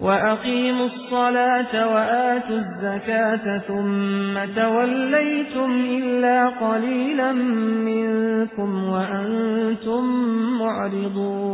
وَأَقِيمُوا الصَّلَاةَ وَآتُوا الزَّكَاةَ ثُمَّ تَوَلَّيْتُمْ إِلَّا قَلِيلًا مِنكُمْ وَأَنتُم مُّعْرِضُونَ